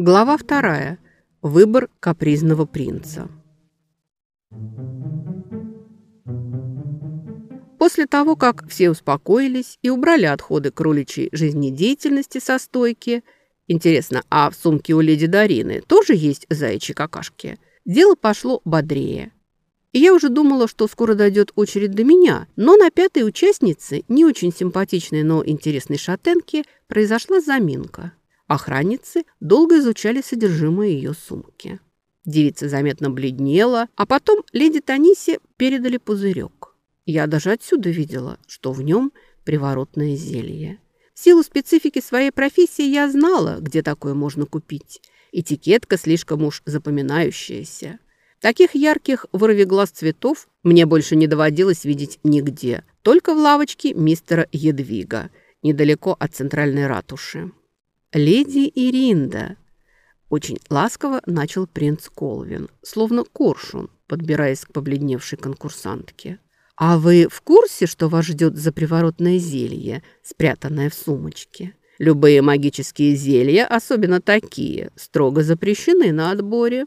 Глава вторая. Выбор капризного принца. После того, как все успокоились и убрали отходы кроличьей жизнедеятельности со стойки, интересно, а в сумке у леди Дарины тоже есть заячьи какашки? Дело пошло бодрее. И я уже думала, что скоро дойдет очередь до меня, но на пятой участнице, не очень симпатичной, но интересной шатенке, произошла заминка. Охранницы долго изучали содержимое ее сумки. Девица заметно бледнела, а потом леди Танисе передали пузырек. Я даже отсюда видела, что в нем приворотное зелье. В силу специфики своей профессии я знала, где такое можно купить. Этикетка слишком уж запоминающаяся. Таких ярких вырви глаз цветов мне больше не доводилось видеть нигде, только в лавочке мистера Едвига, недалеко от центральной ратуши. «Леди Иринда!» Очень ласково начал принц Колвин, словно коршун, подбираясь к побледневшей конкурсантке. «А вы в курсе, что вас ждет за приворотное зелье, спрятанное в сумочке? Любые магические зелья, особенно такие, строго запрещены на отборе».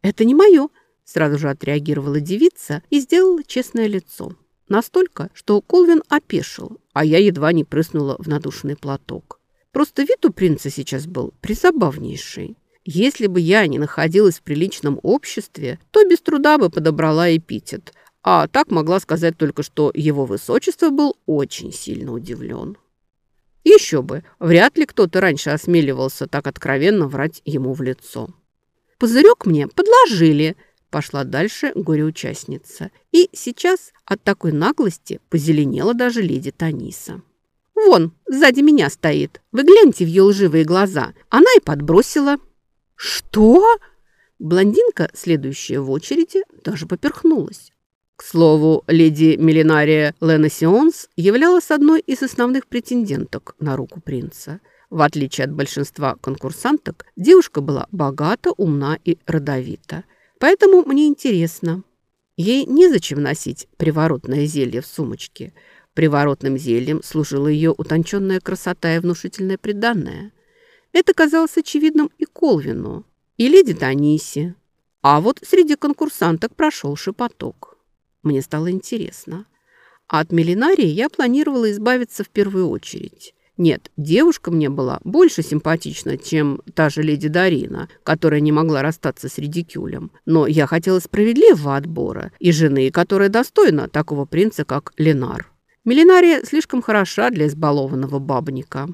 «Это не мое», – сразу же отреагировала девица и сделала честное лицо. Настолько, что Колвин опешил, а я едва не прыснула в надушенный платок. Просто вид у принца сейчас был призабавнейший. Если бы я не находилась в приличном обществе, то без труда бы подобрала эпитет, а так могла сказать только, что его высочество был очень сильно удивлен. Еще бы, вряд ли кто-то раньше осмеливался так откровенно врать ему в лицо. «Пузырек мне подложили», – пошла дальше горе-участница. И сейчас от такой наглости позеленела даже леди Таниса. Вон, сзади меня стоит. Вы гляньте в ее лживые глаза. Она и подбросила». «Что?» Блондинка, следующая в очереди, даже поперхнулась. К слову, леди Милинария Лена Сионс являлась одной из основных претенденток на руку принца. В отличие от большинства конкурсанток, девушка была богата, умна и родовита. Поэтому мне интересно. Ей незачем носить приворотное зелье в сумочке – Приворотным зельем служила ее утонченная красота и внушительное приданное. Это казалось очевидным и Колвину, и леди Танисе. А вот среди конкурсанток прошел шепоток. Мне стало интересно. А от Мелинарии я планировала избавиться в первую очередь. Нет, девушка мне была больше симпатична, чем та же леди Дарина, которая не могла расстаться с редикюлем. Но я хотела справедливого отбора и жены, которая достойна такого принца, как Ленар. Милинария слишком хороша для избалованного бабника.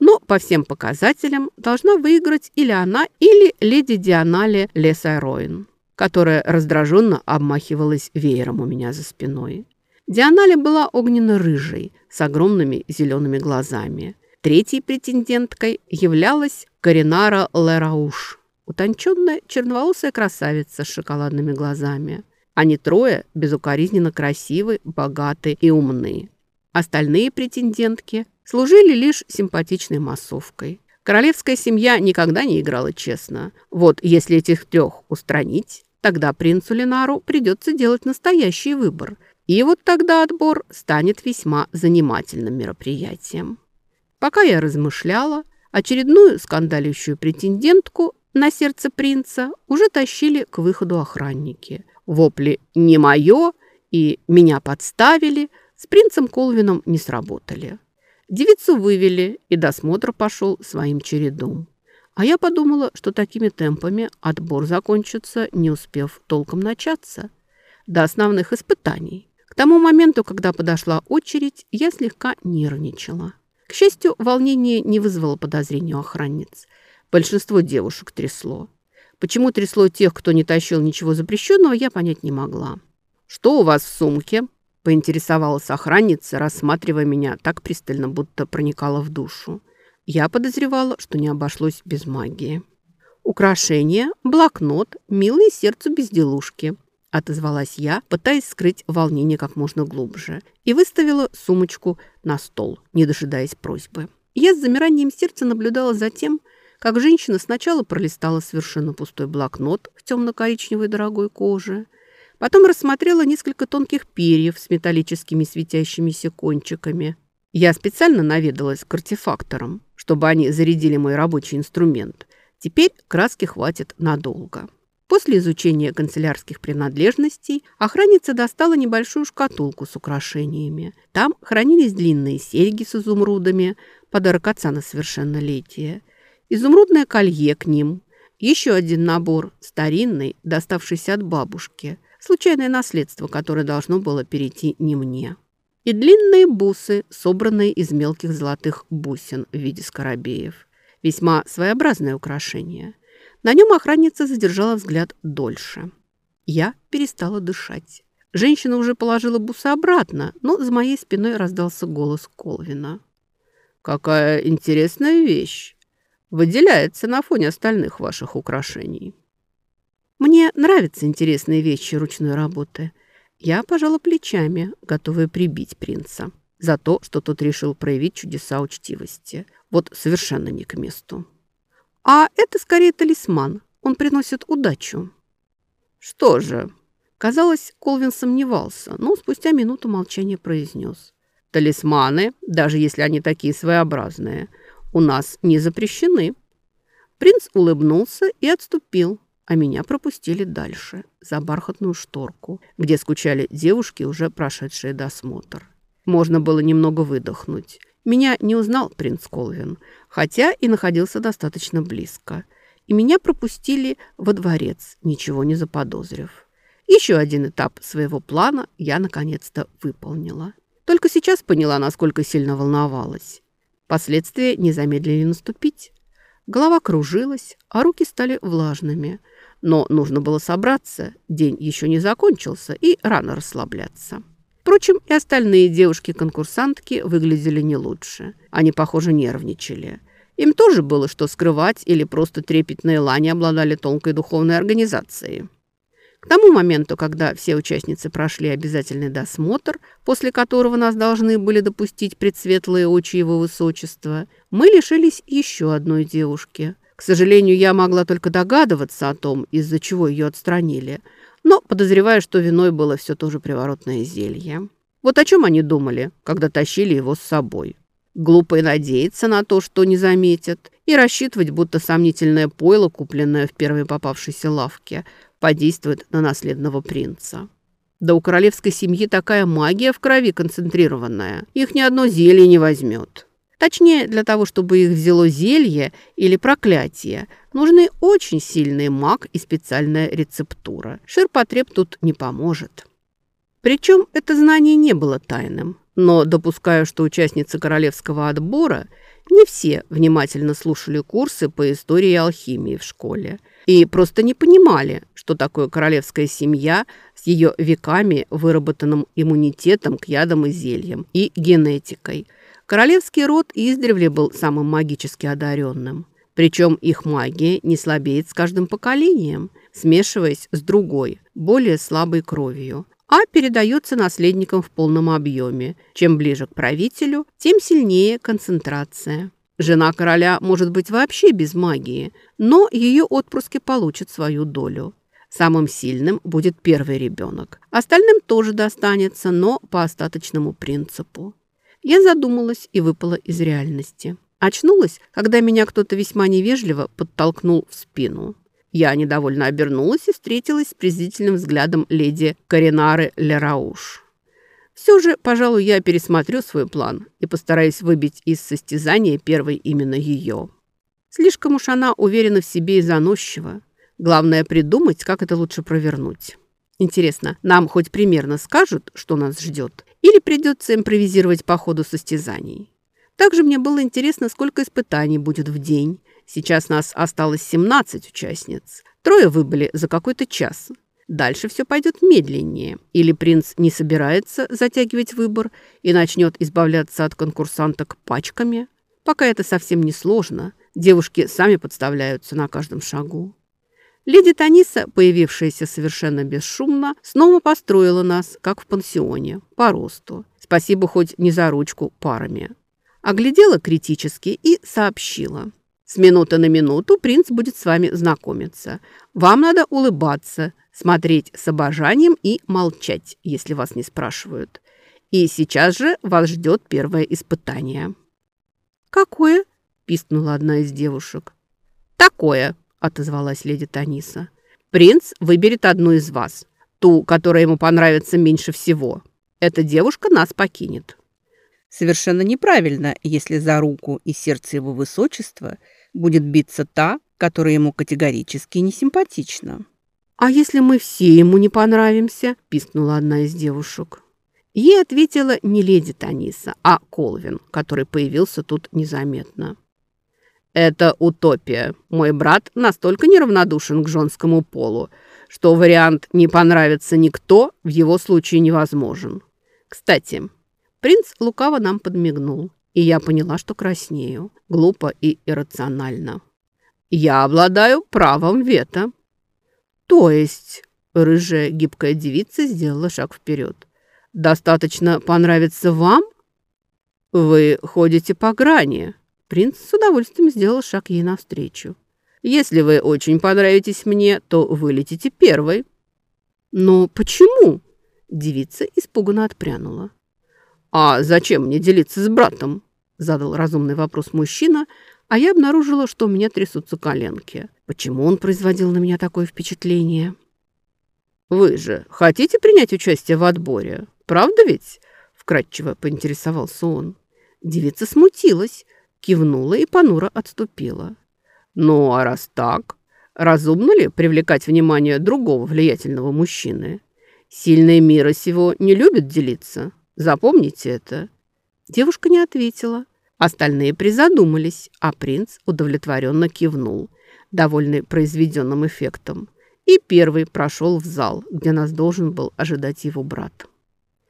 Но по всем показателям должна выиграть или она, или леди Дианале Лесайроин, которая раздраженно обмахивалась веером у меня за спиной. Дианале была огненно-рыжей, с огромными зелеными глазами. Третьей претенденткой являлась Каринара Лерауш, утонченная черноволосая красавица с шоколадными глазами. Они трое безукоризненно красивы, богаты и умны. Остальные претендентки служили лишь симпатичной массовкой. Королевская семья никогда не играла честно. Вот если этих трех устранить, тогда принцу Ленару придется делать настоящий выбор. И вот тогда отбор станет весьма занимательным мероприятием. Пока я размышляла, очередную скандалющую претендентку на сердце принца уже тащили к выходу охранники – Вопли «не мое» и «меня подставили» с принцем Колвином не сработали. Девицу вывели, и досмотр пошел своим чередом. А я подумала, что такими темпами отбор закончится, не успев толком начаться. До основных испытаний. К тому моменту, когда подошла очередь, я слегка нервничала. К счастью, волнение не вызвало подозрений у охранниц. Большинство девушек трясло. Почему трясло тех, кто не тащил ничего запрещенного, я понять не могла. «Что у вас в сумке?» – поинтересовалась охранница, рассматривая меня так пристально, будто проникала в душу. Я подозревала, что не обошлось без магии. «Украшения, блокнот, милые сердцу безделушки», – отозвалась я, пытаясь скрыть волнение как можно глубже, и выставила сумочку на стол, не дожидаясь просьбы. Я с замиранием сердца наблюдала за тем, как женщина сначала пролистала совершенно пустой блокнот в темно-коричневой дорогой коже, потом рассмотрела несколько тонких перьев с металлическими светящимися кончиками. Я специально наведалась к артефакторам, чтобы они зарядили мой рабочий инструмент. Теперь краски хватит надолго. После изучения канцелярских принадлежностей охранница достала небольшую шкатулку с украшениями. Там хранились длинные серьги с изумрудами, подарок отца на совершеннолетие, изумрудное колье к ним, еще один набор, старинный, доставшийся от бабушки, случайное наследство, которое должно было перейти не мне, и длинные бусы, собранные из мелких золотых бусин в виде скоробеев. Весьма своеобразное украшение – на нем охранница задержала взгляд дольше. Я перестала дышать. Женщина уже положила бусы обратно, но за моей спиной раздался голос Колвина. «Какая интересная вещь! Выделяется на фоне остальных ваших украшений». «Мне нравятся интересные вещи ручной работы». Я пожала плечами, готовая прибить принца за то, что тот решил проявить чудеса учтивости. Вот совершенно не к месту. А это скорее талисман. Он приносит удачу. Что же? Казалось, Колвин сомневался, но спустя минуту молчания произнес. Талисманы, даже если они такие своеобразные, у нас не запрещены. Принц улыбнулся и отступил, а меня пропустили дальше, за бархатную шторку, где скучали девушки, уже прошедшие досмотр. Можно было немного выдохнуть. Меня не узнал принц Колвин, хотя и находился достаточно близко. И меня пропустили во дворец, ничего не заподозрив. Еще один этап своего плана я наконец-то выполнила. Только сейчас поняла, насколько сильно волновалась. Последствия не замедлили наступить. Голова кружилась, а руки стали влажными. Но нужно было собраться, день еще не закончился, и рано расслабляться. Впрочем, и остальные девушки-конкурсантки выглядели не лучше. Они, похоже, нервничали. Им тоже было что скрывать или просто трепетные лани обладали тонкой духовной организацией. К тому моменту, когда все участницы прошли обязательный досмотр, после которого нас должны были допустить предсветлые очи его высочества, мы лишились еще одной девушки. К сожалению, я могла только догадываться о том, из-за чего ее отстранили – но подозреваю, что виной было все то же приворотное зелье. Вот о чем они думали, когда тащили его с собой. Глупо и надеяться на то, что не заметят, и рассчитывать, будто сомнительное пойло, купленное в первой попавшейся лавке, подействует на наследного принца. Да у королевской семьи такая магия в крови концентрированная, их ни одно зелье не возьмет. Точнее, для того, чтобы их взяло зелье или проклятие, нужны очень сильный маг и специальная рецептура. Ширпотреб тут не поможет. Причем это знание не было тайным. Но допускаю, что участницы королевского отбора не все внимательно слушали курсы по истории алхимии в школе и просто не понимали, что такое королевская семья с ее веками выработанным иммунитетом к ядам и зельям и генетикой – Королевский род издревле был самым магически одаренным. Причем их магия не слабеет с каждым поколением, смешиваясь с другой, более слабой кровью, а передается наследникам в полном объеме. Чем ближе к правителю, тем сильнее концентрация. Жена короля может быть вообще без магии, но ее отпрыски получат свою долю. Самым сильным будет первый ребенок. Остальным тоже достанется, но по остаточному принципу. Я задумалась и выпала из реальности. Очнулась, когда меня кто-то весьма невежливо подтолкнул в спину. Я недовольно обернулась и встретилась с презрительным взглядом леди Каринары Лерауш. Все же, пожалуй, я пересмотрю свой план и постараюсь выбить из состязания первой именно ее. Слишком уж она уверена в себе и заносчива. Главное придумать, как это лучше провернуть. Интересно, нам хоть примерно скажут, что нас ждет? Или придется импровизировать по ходу состязаний? Также мне было интересно, сколько испытаний будет в день. Сейчас нас осталось 17 участниц. Трое выбыли за какой-то час. Дальше все пойдет медленнее. Или принц не собирается затягивать выбор и начнет избавляться от конкурсанток пачками. Пока это совсем не сложно. Девушки сами подставляются на каждом шагу. Леди Таниса, появившаяся совершенно бесшумно, снова построила нас, как в пансионе, по росту. Спасибо хоть не за ручку парами. оглядела критически и сообщила. «С минуты на минуту принц будет с вами знакомиться. Вам надо улыбаться, смотреть с обожанием и молчать, если вас не спрашивают. И сейчас же вас ждет первое испытание». «Какое?» – пискнула одна из девушек. «Такое», – отозвалась леди Таниса. «Принц выберет одну из вас, ту, которая ему понравится меньше всего. Эта девушка нас покинет». Совершенно неправильно, если за руку и сердце его высочества будет биться та, которая ему категорически не симпатична. «А если мы все ему не понравимся?» – пискнула одна из девушек. Ей ответила не леди Таниса, а Колвин, который появился тут незаметно. «Это утопия. Мой брат настолько неравнодушен к женскому полу, что вариант «не понравится никто» в его случае невозможен. Кстати, принц лукаво нам подмигнул, и я поняла, что краснею. Глупо и иррационально. «Я обладаю правом вето». «То есть...» – рыжая гибкая девица сделала шаг вперед. «Достаточно понравится вам?» «Вы ходите по грани». Принц с удовольствием сделал шаг ей навстречу. «Если вы очень понравитесь мне, то вылетите первой». «Но почему?» Девица испуганно отпрянула. «А зачем мне делиться с братом?» Задал разумный вопрос мужчина, а я обнаружила, что у меня трясутся коленки. Почему он производил на меня такое впечатление? «Вы же хотите принять участие в отборе? Правда ведь?» Вкратчиво поинтересовался он. Девица смутилась, кивнула и понуро отступила. «Ну, а раз так, разумно ли привлекать внимание другого влиятельного мужчины? Сильные мира сего не любят делиться. Запомните это». Девушка не ответила. Остальные призадумались, а принц удовлетворенно кивнул, довольный произведенным эффектом и первый прошел в зал, где нас должен был ожидать его брат.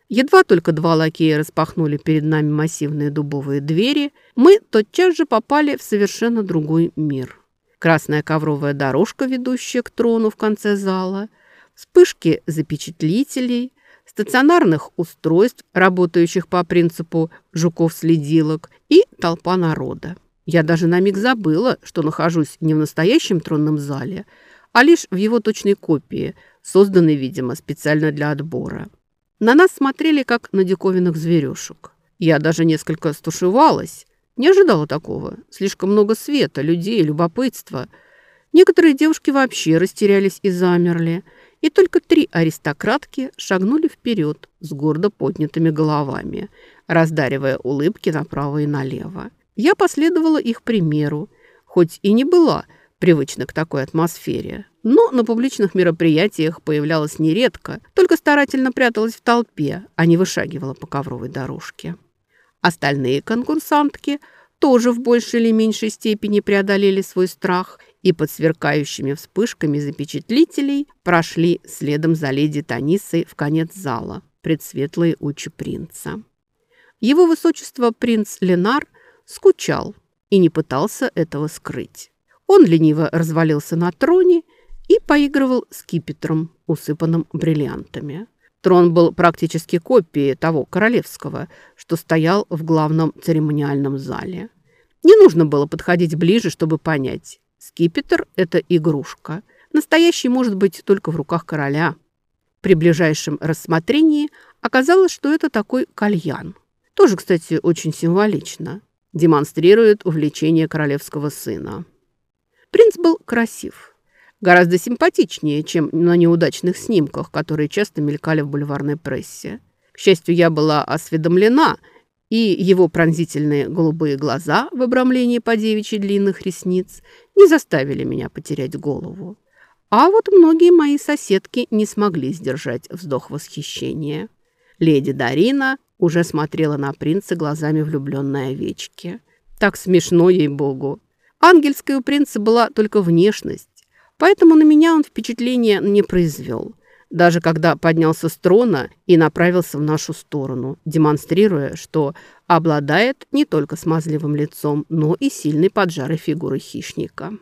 Едва только два лакея распахнули перед нами массивные дубовые двери, мы тотчас же попали в совершенно другой мир. Красная ковровая дорожка, ведущая к трону в конце зала, вспышки запечатлителей, стационарных устройств, работающих по принципу жуков-следилок, и толпа народа. Я даже на миг забыла, что нахожусь не в настоящем тронном зале, а лишь в его точной копии, созданной, видимо, специально для отбора. На нас смотрели, как на диковинных зверюшек. Я даже несколько стушевалась. Не ожидала такого. Слишком много света, людей, любопытства. Некоторые девушки вообще растерялись и замерли. И только три аристократки шагнули вперед с гордо поднятыми головами, раздаривая улыбки направо и налево. Я последовала их примеру, хоть и не была – привычна к такой атмосфере. Но на публичных мероприятиях появлялась нередко, только старательно пряталась в толпе, а не вышагивала по ковровой дорожке. Остальные конкурсантки тоже в большей или меньшей степени преодолели свой страх и под сверкающими вспышками запечатлителей прошли следом за леди Танисой в конец зала, предсветлые очи принца. Его высочество принц Ленар скучал и не пытался этого скрыть. Он лениво развалился на троне и поигрывал скипетром, усыпанным бриллиантами. Трон был практически копией того королевского, что стоял в главном церемониальном зале. Не нужно было подходить ближе, чтобы понять. Скипетр – это игрушка. Настоящий может быть только в руках короля. При ближайшем рассмотрении оказалось, что это такой кальян. Тоже, кстати, очень символично. Демонстрирует увлечение королевского сына. Принц был красив. Гораздо симпатичнее, чем на неудачных снимках, которые часто мелькали в бульварной прессе. К счастью, я была осведомлена, и его пронзительные голубые глаза в обрамлении по девичьи длинных ресниц не заставили меня потерять голову. А вот многие мои соседки не смогли сдержать вздох восхищения. Леди Дарина уже смотрела на принца глазами влюбленной овечки. Так смешно ей-богу. Ангельская у принца была только внешность, поэтому на меня он впечатления не произвел, даже когда поднялся с трона и направился в нашу сторону, демонстрируя, что обладает не только смазливым лицом, но и сильной поджарой фигурой хищника.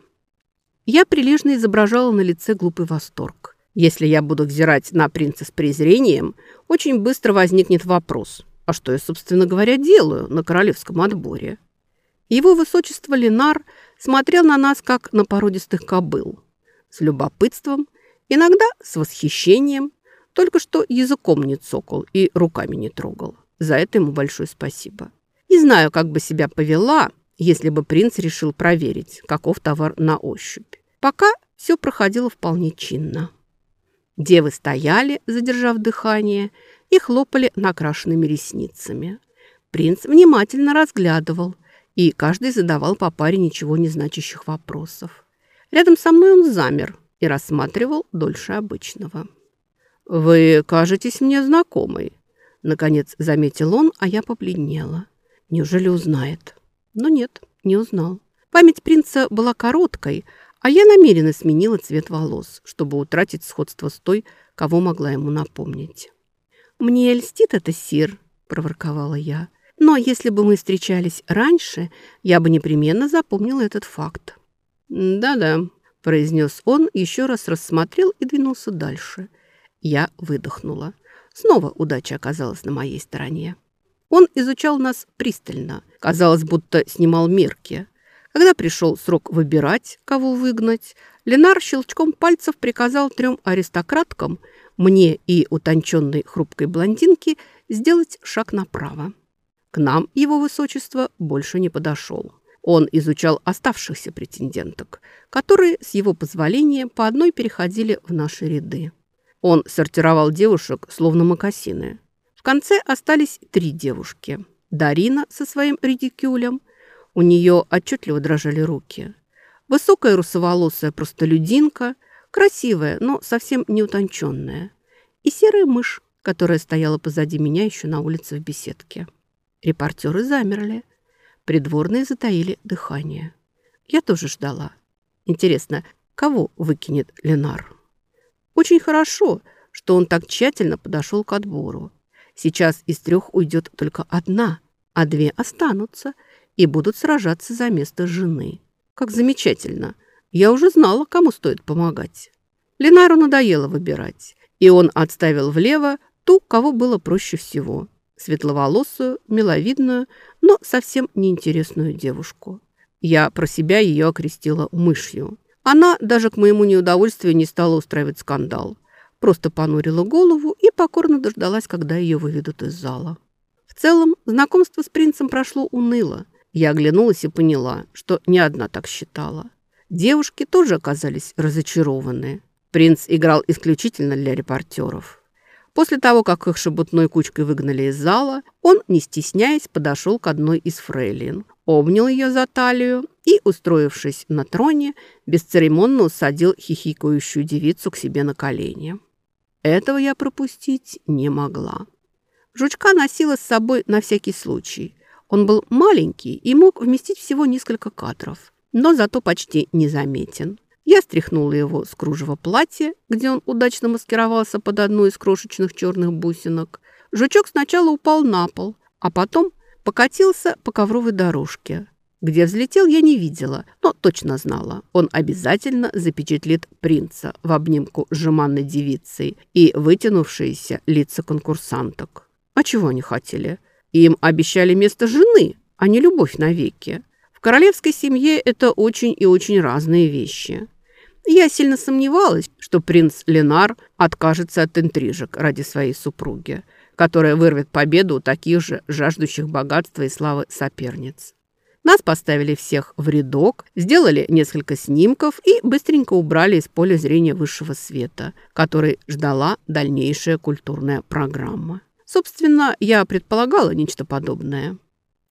Я прилежно изображала на лице глупый восторг. Если я буду взирать на принца с презрением, очень быстро возникнет вопрос, А что я, собственно говоря, делаю на королевском отборе? Его высочество Ленар смотрел на нас, как на породистых кобыл. С любопытством, иногда с восхищением, только что языком не цокал и руками не трогал. За это ему большое спасибо. Не знаю, как бы себя повела, если бы принц решил проверить, каков товар на ощупь. Пока все проходило вполне чинно. Девы стояли, задержав дыхание, и хлопали накрашенными ресницами. Принц внимательно разглядывал, и каждый задавал по паре ничего не значащих вопросов. Рядом со мной он замер и рассматривал дольше обычного. «Вы кажетесь мне знакомой», — наконец заметил он, а я побледнела. «Неужели узнает?» Но нет, не узнал. Память принца была короткой, а я намеренно сменила цвет волос, чтобы утратить сходство с той, кого могла ему напомнить. «Мне льстит это, Сир», — проворковала я. «Но если бы мы встречались раньше, я бы непременно запомнила этот факт». «Да-да», — произнес он, еще раз рассмотрел и двинулся дальше. Я выдохнула. Снова удача оказалась на моей стороне. Он изучал нас пристально. Казалось, будто снимал мерки. Когда пришел срок выбирать, кого выгнать, Ленар щелчком пальцев приказал трем аристократкам, мне и утонченной хрупкой блондинке, сделать шаг направо. К нам его высочество больше не подошел. Он изучал оставшихся претенденток, которые, с его позволения, по одной переходили в наши ряды. Он сортировал девушек, словно мокасины. В конце остались три девушки. Дарина со своим редикюлем. У нее отчетливо дрожали руки. Высокая русоволосая простолюдинка, красивая, но совсем не утонченная. И серая мышь, которая стояла позади меня еще на улице в беседке. Репортеры замерли. Придворные затаили дыхание. Я тоже ждала. Интересно, кого выкинет Ленар? Очень хорошо, что он так тщательно подошел к отбору. Сейчас из трех уйдет только одна, а две останутся и будут сражаться за место жены. Как замечательно! Я уже знала, кому стоит помогать. Ленару надоело выбирать, и он отставил влево ту, кого было проще всего. Светловолосую, миловидную, но совсем неинтересную девушку. Я про себя ее окрестила мышью. Она даже к моему неудовольствию не стала устраивать скандал просто понурила голову и покорно дождалась, когда ее выведут из зала. В целом, знакомство с принцем прошло уныло. Я оглянулась и поняла, что не одна так считала. Девушки тоже оказались разочарованы. Принц играл исключительно для репортеров. После того, как их шебутной кучкой выгнали из зала, он, не стесняясь, подошел к одной из фрейлин, обнял ее за талию и, устроившись на троне, бесцеремонно усадил хихикающую девицу к себе на колени. Этого я пропустить не могла. Жучка носила с собой на всякий случай. Он был маленький и мог вместить всего несколько кадров, но зато почти незаметен. Я стряхнула его с кружева платья, где он удачно маскировался под одну из крошечных черных бусинок. Жучок сначала упал на пол, а потом покатился по ковровой дорожке. Где взлетел, я не видела, но точно знала. Он обязательно запечатлит принца в обнимку с жеманной девицей и вытянувшиеся лица конкурсанток. А чего они хотели? Им обещали место жены, а не любовь навеки. В королевской семье это очень и очень разные вещи. Я сильно сомневалась, что принц Ленар откажется от интрижек ради своей супруги, которая вырвет победу у таких же жаждущих богатства и славы соперниц. Нас поставили всех в рядок, сделали несколько снимков и быстренько убрали из поля зрения высшего света, который ждала дальнейшая культурная программа. Собственно, я предполагала нечто подобное.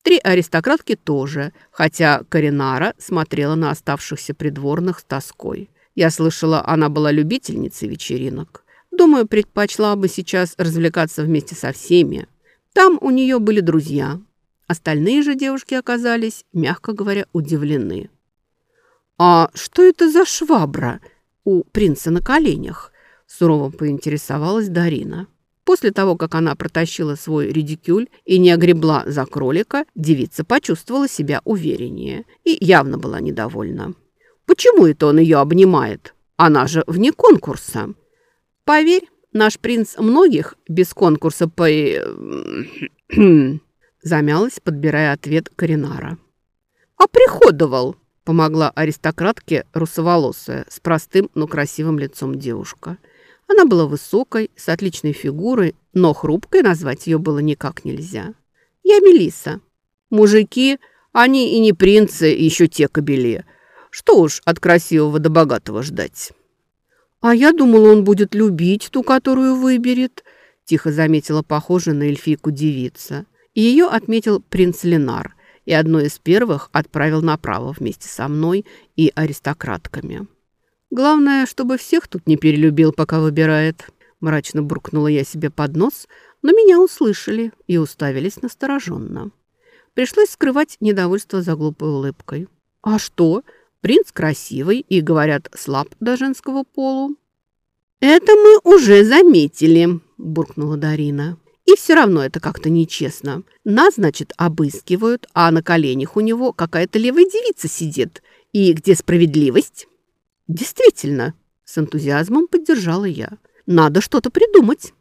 Три аристократки тоже, хотя Каринара смотрела на оставшихся придворных с тоской. Я слышала, она была любительницей вечеринок. Думаю, предпочла бы сейчас развлекаться вместе со всеми. Там у нее были друзья, Остальные же девушки оказались, мягко говоря, удивлены. «А что это за швабра у принца на коленях?» Сурово поинтересовалась Дарина. После того, как она протащила свой редикюль и не огребла за кролика, девица почувствовала себя увереннее и явно была недовольна. «Почему это он ее обнимает? Она же вне конкурса!» «Поверь, наш принц многих без конкурса по... замялась, подбирая ответ Коринара. «А приходовал!» – помогла аристократке русоволосая, с простым, но красивым лицом девушка. Она была высокой, с отличной фигурой, но хрупкой назвать ее было никак нельзя. «Я Мелиса. Мужики, они и не принцы, еще те кобели. Что уж от красивого до богатого ждать?» «А я думала, он будет любить ту, которую выберет», – тихо заметила похожая на эльфийку девица. Ее отметил принц Ленар и одной из первых отправил направо вместе со мной и аристократками. «Главное, чтобы всех тут не перелюбил, пока выбирает», – мрачно буркнула я себе под нос, но меня услышали и уставились настороженно. Пришлось скрывать недовольство за глупой улыбкой. «А что?» Принц красивый и, говорят, слаб до женского полу. «Это мы уже заметили», – буркнула Дарина. «И все равно это как-то нечестно. Нас, значит, обыскивают, а на коленях у него какая-то левая девица сидит. И где справедливость?» «Действительно», – с энтузиазмом поддержала я. «Надо что-то придумать».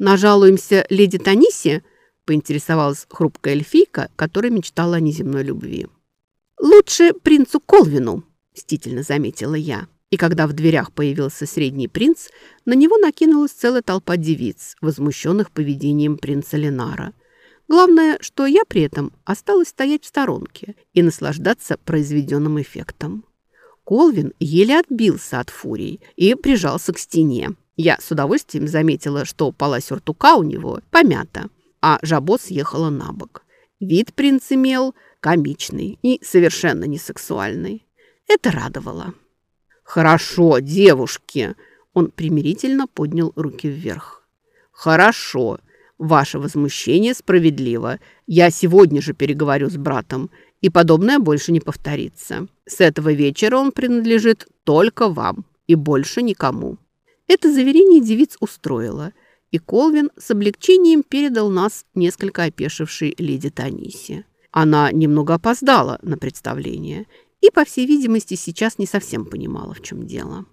«Нажалуемся леди Танисе?» – поинтересовалась хрупкая эльфийка, которая мечтала о неземной любви. «Лучше принцу Колвину», – мстительно заметила я. И когда в дверях появился средний принц, на него накинулась целая толпа девиц, возмущенных поведением принца Ленара. Главное, что я при этом осталась стоять в сторонке и наслаждаться произведенным эффектом. Колвин еле отбился от фурий и прижался к стене. Я с удовольствием заметила, что пола сюртука у него помята, а жабо съехала на бок. Вид принц имел – комичный и совершенно не сексуальный. Это радовало. «Хорошо, девушки!» Он примирительно поднял руки вверх. «Хорошо. Ваше возмущение справедливо. Я сегодня же переговорю с братом, и подобное больше не повторится. С этого вечера он принадлежит только вам и больше никому». Это заверение девиц устроило, и Колвин с облегчением передал нас несколько опешившей леди Танисе. Она немного опоздала на представление и, по всей видимости, сейчас не совсем понимала, в чем дело.